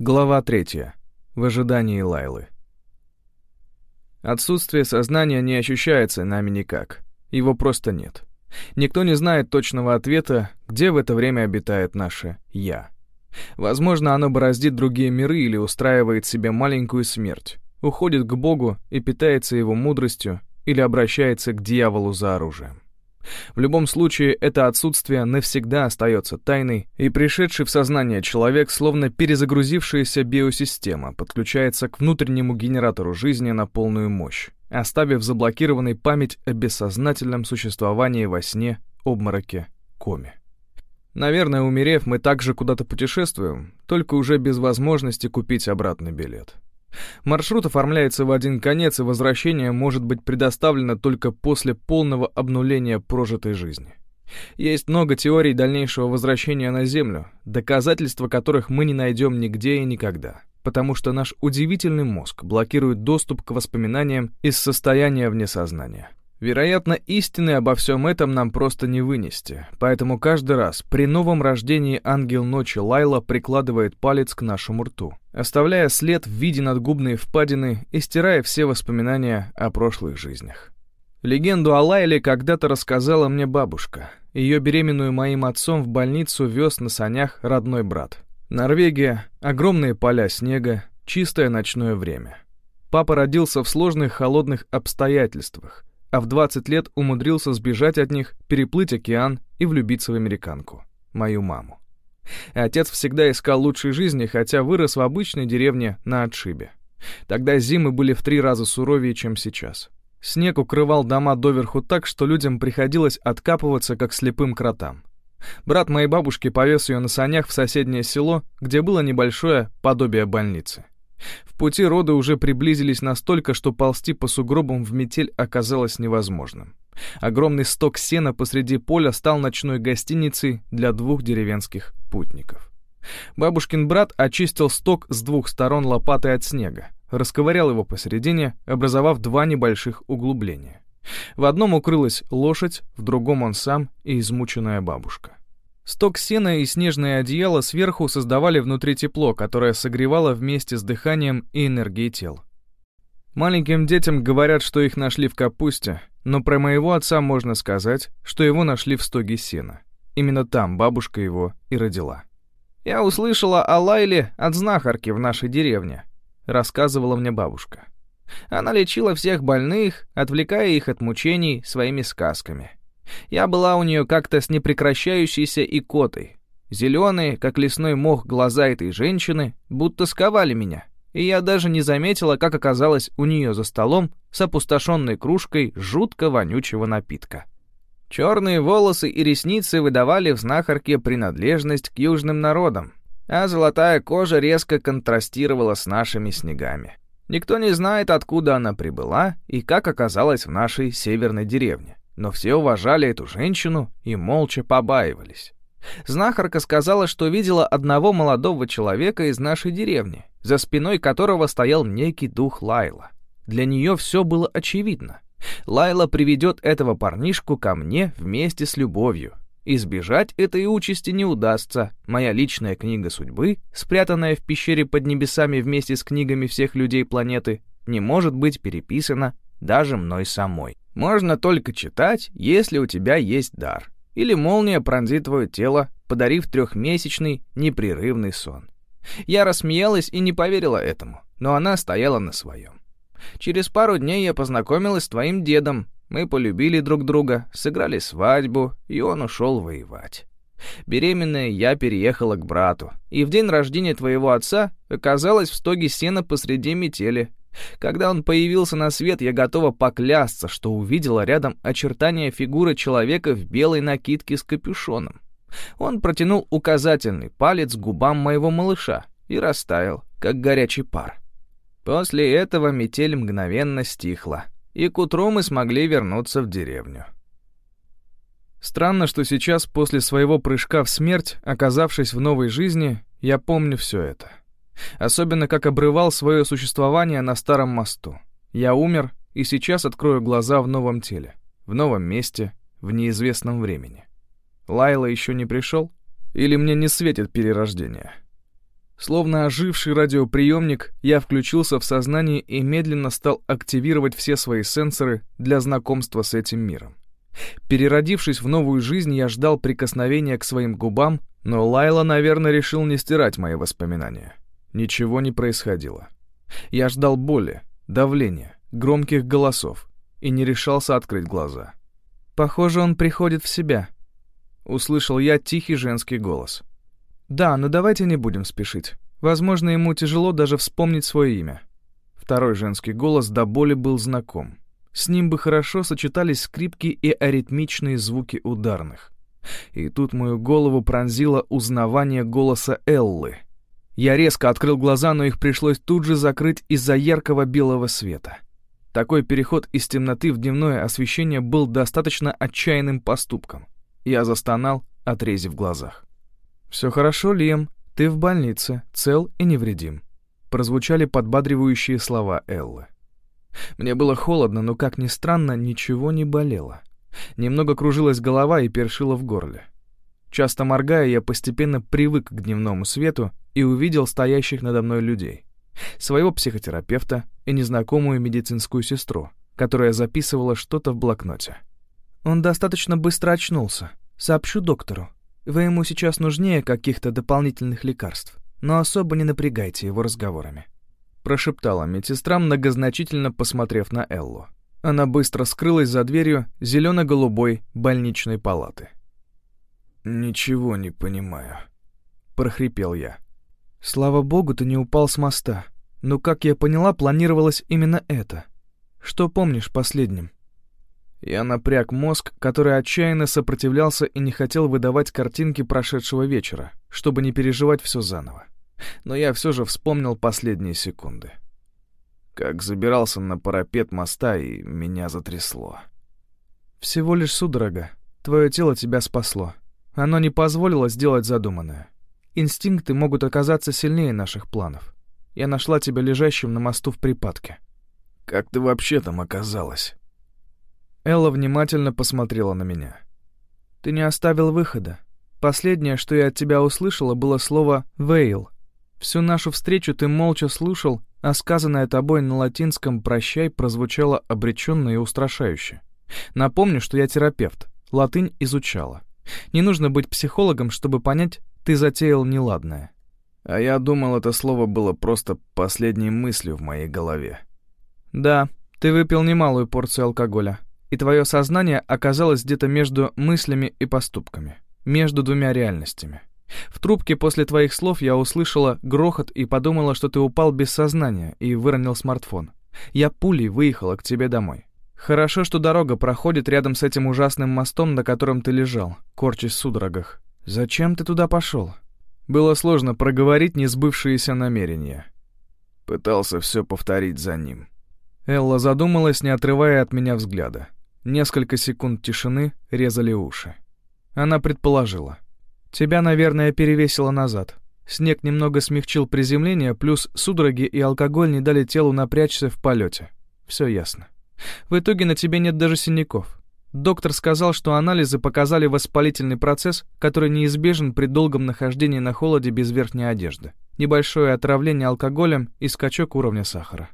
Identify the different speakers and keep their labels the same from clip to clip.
Speaker 1: Глава третья. В ожидании Лайлы. Отсутствие сознания не ощущается нами никак. Его просто нет. Никто не знает точного ответа, где в это время обитает наше «я». Возможно, оно бороздит другие миры или устраивает себе маленькую смерть, уходит к Богу и питается его мудростью или обращается к дьяволу за оружием. В любом случае, это отсутствие навсегда остается тайной, и пришедший в сознание человек, словно перезагрузившаяся биосистема, подключается к внутреннему генератору жизни на полную мощь, оставив заблокированной память о бессознательном существовании во сне, обмороке, коме. Наверное, умерев, мы также куда-то путешествуем, только уже без возможности купить обратный билет. Маршрут оформляется в один конец, и возвращение может быть предоставлено только после полного обнуления прожитой жизни. Есть много теорий дальнейшего возвращения на Землю, доказательства которых мы не найдем нигде и никогда, потому что наш удивительный мозг блокирует доступ к воспоминаниям из состояния вне сознания. Вероятно, истины обо всем этом нам просто не вынести, поэтому каждый раз при новом рождении ангел ночи Лайла прикладывает палец к нашему рту, оставляя след в виде надгубной впадины и стирая все воспоминания о прошлых жизнях. Легенду о Лайле когда-то рассказала мне бабушка. Ее беременную моим отцом в больницу вез на санях родной брат. Норвегия, огромные поля снега, чистое ночное время. Папа родился в сложных холодных обстоятельствах, а в 20 лет умудрился сбежать от них, переплыть океан и влюбиться в американку, мою маму. Отец всегда искал лучшей жизни, хотя вырос в обычной деревне на отшибе. Тогда зимы были в три раза суровее, чем сейчас. Снег укрывал дома доверху так, что людям приходилось откапываться, как слепым кротам. Брат моей бабушки повез ее на санях в соседнее село, где было небольшое подобие больницы. В пути роды уже приблизились настолько, что ползти по сугробам в метель оказалось невозможным. Огромный сток сена посреди поля стал ночной гостиницей для двух деревенских путников. Бабушкин брат очистил сток с двух сторон лопатой от снега, расковырял его посередине, образовав два небольших углубления. В одном укрылась лошадь, в другом он сам и измученная бабушка. Сток сена и снежное одеяло сверху создавали внутри тепло, которое согревало вместе с дыханием и энергией тел. Маленьким детям говорят, что их нашли в капусте, но про моего отца можно сказать, что его нашли в стоге сена. Именно там бабушка его и родила. «Я услышала о Лайле от знахарки в нашей деревне», — рассказывала мне бабушка. Она лечила всех больных, отвлекая их от мучений своими сказками. Я была у нее как-то с непрекращающейся икотой. Зеленые, как лесной мох, глаза этой женщины будто сковали меня, и я даже не заметила, как оказалась у нее за столом с опустошенной кружкой жутко вонючего напитка. Черные волосы и ресницы выдавали в знахарке принадлежность к южным народам, а золотая кожа резко контрастировала с нашими снегами. Никто не знает, откуда она прибыла и как оказалась в нашей северной деревне но все уважали эту женщину и молча побаивались. Знахарка сказала, что видела одного молодого человека из нашей деревни, за спиной которого стоял некий дух Лайла. Для нее все было очевидно. Лайла приведет этого парнишку ко мне вместе с любовью. Избежать этой участи не удастся. Моя личная книга судьбы, спрятанная в пещере под небесами вместе с книгами всех людей планеты, не может быть переписана даже мной самой. Можно только читать, если у тебя есть дар. Или молния пронзит твое тело, подарив трехмесячный непрерывный сон. Я рассмеялась и не поверила этому, но она стояла на своем. Через пару дней я познакомилась с твоим дедом. Мы полюбили друг друга, сыграли свадьбу, и он ушел воевать. Беременная я переехала к брату, и в день рождения твоего отца оказалась в стоге сена посреди метели, когда он появился на свет, я готова поклясться, что увидела рядом очертания фигуры человека в белой накидке с капюшоном. Он протянул указательный палец губам моего малыша и растаял, как горячий пар. После этого метель мгновенно стихла, и к утру мы смогли вернуться в деревню. Странно, что сейчас, после своего прыжка в смерть, оказавшись в новой жизни, я помню все это. Особенно, как обрывал свое существование на старом мосту. Я умер, и сейчас открою глаза в новом теле, в новом месте, в неизвестном времени. Лайла еще не пришел? Или мне не светит перерождение? Словно оживший радиоприемник, я включился в сознание и медленно стал активировать все свои сенсоры для знакомства с этим миром. Переродившись в новую жизнь, я ждал прикосновения к своим губам, но Лайла, наверное, решил не стирать мои воспоминания. Ничего не происходило. Я ждал боли, давления, громких голосов и не решался открыть глаза. «Похоже, он приходит в себя», — услышал я тихий женский голос. «Да, но давайте не будем спешить. Возможно, ему тяжело даже вспомнить свое имя». Второй женский голос до боли был знаком. С ним бы хорошо сочетались скрипки и аритмичные звуки ударных. И тут мою голову пронзило узнавание голоса Эллы. Я резко открыл глаза, но их пришлось тут же закрыть из-за яркого белого света. Такой переход из темноты в дневное освещение был достаточно отчаянным поступком. Я застонал, отрезив глазах. «Все хорошо, Лем, ты в больнице, цел и невредим», прозвучали подбадривающие слова Эллы. Мне было холодно, но, как ни странно, ничего не болело. Немного кружилась голова и першила в горле. Часто моргая, я постепенно привык к дневному свету и увидел стоящих надо мной людей. Своего психотерапевта и незнакомую медицинскую сестру, которая записывала что-то в блокноте. Он достаточно быстро очнулся. Сообщу доктору. Вы ему сейчас нужнее каких-то дополнительных лекарств, но особо не напрягайте его разговорами. Прошептала медсестра, многозначительно посмотрев на Эллу. Она быстро скрылась за дверью зелено-голубой больничной палаты. «Ничего не понимаю», — прохрипел я. «Слава богу, ты не упал с моста. Но, как я поняла, планировалось именно это. Что помнишь последним?» Я напряг мозг, который отчаянно сопротивлялся и не хотел выдавать картинки прошедшего вечера, чтобы не переживать все заново. Но я все же вспомнил последние секунды как забирался на парапет моста, и меня затрясло. «Всего лишь судорога. Твое тело тебя спасло. Оно не позволило сделать задуманное. Инстинкты могут оказаться сильнее наших планов. Я нашла тебя лежащим на мосту в припадке». «Как ты вообще там оказалась?» Элла внимательно посмотрела на меня. «Ты не оставил выхода. Последнее, что я от тебя услышала, было слово «вейл». Всю нашу встречу ты молча слушал а сказанное тобой на латинском «прощай» прозвучало обреченно и устрашающе. Напомню, что я терапевт, латынь изучала. Не нужно быть психологом, чтобы понять, ты затеял неладное. А я думал, это слово было просто последней мыслью в моей голове. Да, ты выпил немалую порцию алкоголя, и твое сознание оказалось где-то между мыслями и поступками, между двумя реальностями. В трубке после твоих слов я услышала грохот и подумала, что ты упал без сознания и выронил смартфон. Я пулей выехала к тебе домой. Хорошо, что дорога проходит рядом с этим ужасным мостом, на котором ты лежал, корчась в судорогах. Зачем ты туда пошел? Было сложно проговорить несбывшиеся намерения. Пытался все повторить за ним. Элла задумалась, не отрывая от меня взгляда. Несколько секунд тишины резали уши. Она предположила — Тебя, наверное, перевесило назад. Снег немного смягчил приземление, плюс судороги и алкоголь не дали телу напрячься в полете. Все ясно. В итоге на тебе нет даже синяков. Доктор сказал, что анализы показали воспалительный процесс, который неизбежен при долгом нахождении на холоде без верхней одежды. Небольшое отравление алкоголем и скачок уровня сахара.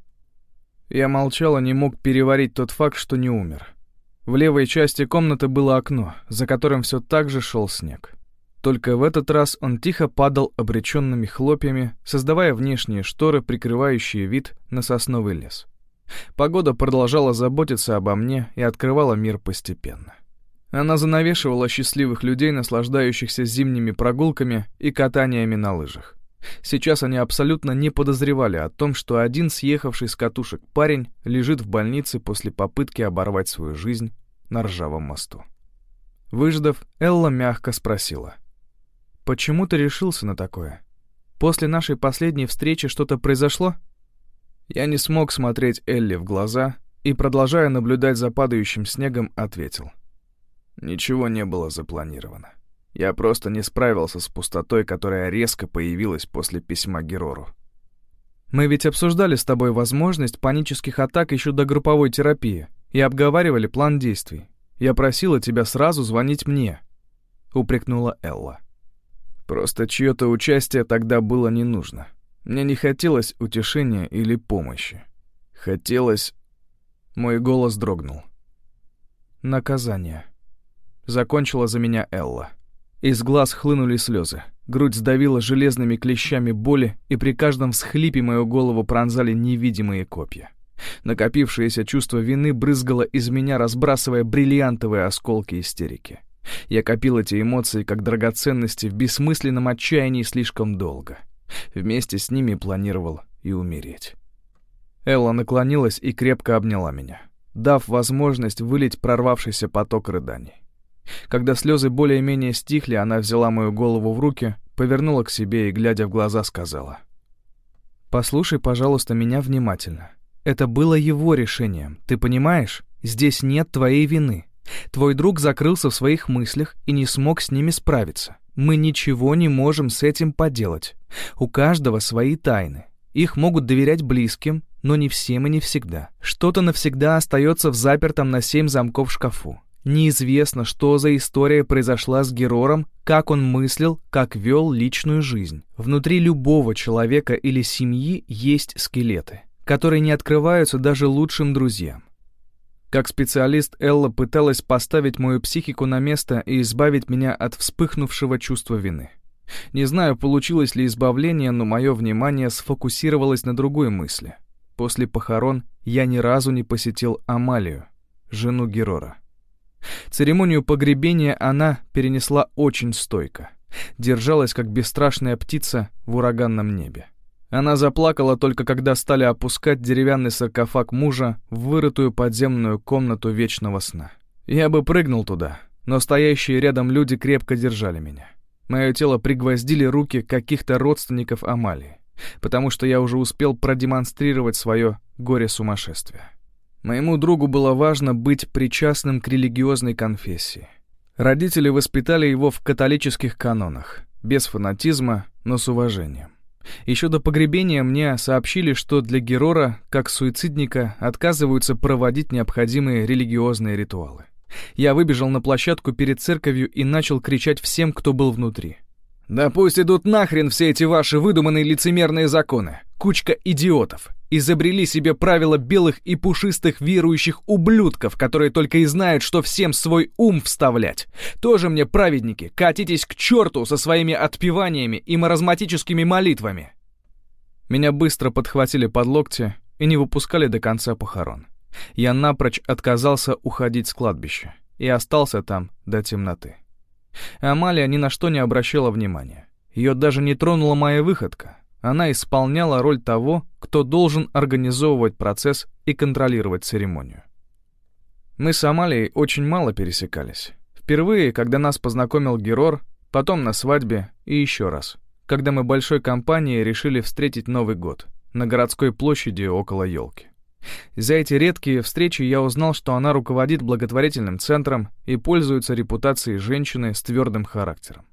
Speaker 1: Я молчал и не мог переварить тот факт, что не умер. В левой части комнаты было окно, за которым все так же шел снег. Только в этот раз он тихо падал обреченными хлопьями, создавая внешние шторы, прикрывающие вид на сосновый лес. Погода продолжала заботиться обо мне и открывала мир постепенно. Она занавешивала счастливых людей, наслаждающихся зимними прогулками и катаниями на лыжах. Сейчас они абсолютно не подозревали о том, что один съехавший с катушек парень лежит в больнице после попытки оборвать свою жизнь на ржавом мосту. Выждав, Элла мягко спросила — Почему ты решился на такое? После нашей последней встречи что-то произошло? Я не смог смотреть Элли в глаза и, продолжая наблюдать за падающим снегом, ответил. Ничего не было запланировано. Я просто не справился с пустотой, которая резко появилась после письма Герору. Мы ведь обсуждали с тобой возможность панических атак еще до групповой терапии и обговаривали план действий. Я просила тебя сразу звонить мне, упрекнула Элла. Просто чье-то участие тогда было не нужно. Мне не хотелось утешения или помощи. Хотелось... Мой голос дрогнул. Наказание. Закончила за меня Элла. Из глаз хлынули слезы. Грудь сдавила железными клещами боли, и при каждом всхлипе мою голову пронзали невидимые копья. Накопившееся чувство вины брызгало из меня, разбрасывая бриллиантовые осколки истерики. Я копил эти эмоции как драгоценности в бессмысленном отчаянии слишком долго. Вместе с ними планировал и умереть. Элла наклонилась и крепко обняла меня, дав возможность вылить прорвавшийся поток рыданий. Когда слезы более-менее стихли, она взяла мою голову в руки, повернула к себе и, глядя в глаза, сказала. «Послушай, пожалуйста, меня внимательно. Это было его решением, ты понимаешь? Здесь нет твоей вины. Твой друг закрылся в своих мыслях и не смог с ними справиться. Мы ничего не можем с этим поделать. У каждого свои тайны. Их могут доверять близким, но не всем и не всегда. Что-то навсегда остается в запертом на семь замков шкафу. Неизвестно, что за история произошла с Герором, как он мыслил, как вел личную жизнь. Внутри любого человека или семьи есть скелеты, которые не открываются даже лучшим друзьям. Как специалист Элла пыталась поставить мою психику на место и избавить меня от вспыхнувшего чувства вины. Не знаю, получилось ли избавление, но мое внимание сфокусировалось на другой мысли. После похорон я ни разу не посетил Амалию, жену Герора. Церемонию погребения она перенесла очень стойко. Держалась, как бесстрашная птица в ураганном небе. Она заплакала только когда стали опускать деревянный саркофаг мужа в вырытую подземную комнату вечного сна. Я бы прыгнул туда, но стоящие рядом люди крепко держали меня. Мое тело пригвоздили руки каких-то родственников Амалии, потому что я уже успел продемонстрировать свое горе-сумасшествие. Моему другу было важно быть причастным к религиозной конфессии. Родители воспитали его в католических канонах, без фанатизма, но с уважением. Еще до погребения мне сообщили, что для Герора, как суицидника, отказываются проводить необходимые религиозные ритуалы. Я выбежал на площадку перед церковью и начал кричать всем, кто был внутри. «Да пусть идут нахрен все эти ваши выдуманные лицемерные законы! Кучка идиотов! Изобрели себе правила белых и пушистых верующих ублюдков, которые только и знают, что всем свой ум вставлять. Тоже мне праведники, катитесь к черту со своими отпеваниями и маразматическими молитвами!» Меня быстро подхватили под локти и не выпускали до конца похорон. Я напрочь отказался уходить с кладбища и остался там до темноты. Амалия ни на что не обращала внимания. Ее даже не тронула моя выходка. Она исполняла роль того, кто должен организовывать процесс и контролировать церемонию. Мы с Амалией очень мало пересекались. Впервые, когда нас познакомил Герор, потом на свадьбе и еще раз, когда мы большой компанией решили встретить Новый год на городской площади около елки. За эти редкие встречи я узнал, что она руководит благотворительным центром и пользуется репутацией женщины с твердым характером.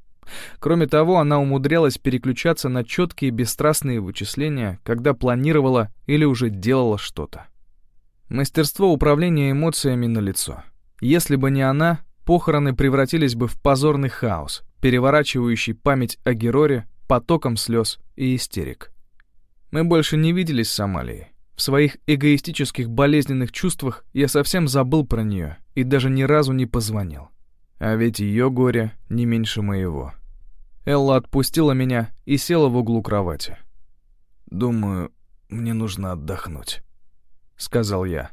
Speaker 1: Кроме того, она умудрялась переключаться на четкие бесстрастные вычисления, когда планировала или уже делала что-то. Мастерство управления эмоциями на лицо. Если бы не она, похороны превратились бы в позорный хаос, переворачивающий память о Героре потоком слез и истерик. Мы больше не виделись с Амалией. В своих эгоистических болезненных чувствах я совсем забыл про нее и даже ни разу не позвонил. А ведь ее горе не меньше моего. Элла отпустила меня и села в углу кровати. «Думаю, мне нужно отдохнуть», — сказал я.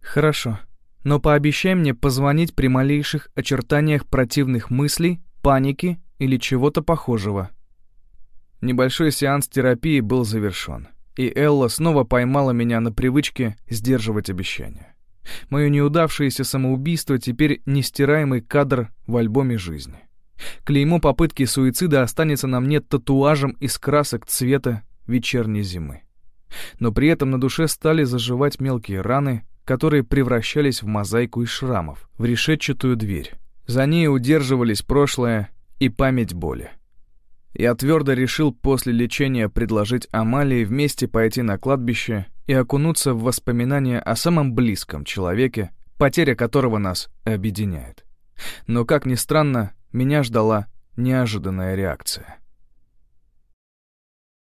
Speaker 1: «Хорошо, но пообещай мне позвонить при малейших очертаниях противных мыслей, паники или чего-то похожего». Небольшой сеанс терапии был завершен и Элла снова поймала меня на привычке сдерживать обещания. Мое неудавшееся самоубийство теперь нестираемый кадр в альбоме жизни. Клеймо попытки суицида останется на мне татуажем из красок цвета вечерней зимы. Но при этом на душе стали заживать мелкие раны, которые превращались в мозаику из шрамов, в решетчатую дверь. За ней удерживались прошлое и память боли. Я твердо решил после лечения предложить Амалии вместе пойти на кладбище и окунуться в воспоминания о самом близком человеке, потеря которого нас объединяет. Но, как ни странно, меня ждала неожиданная реакция.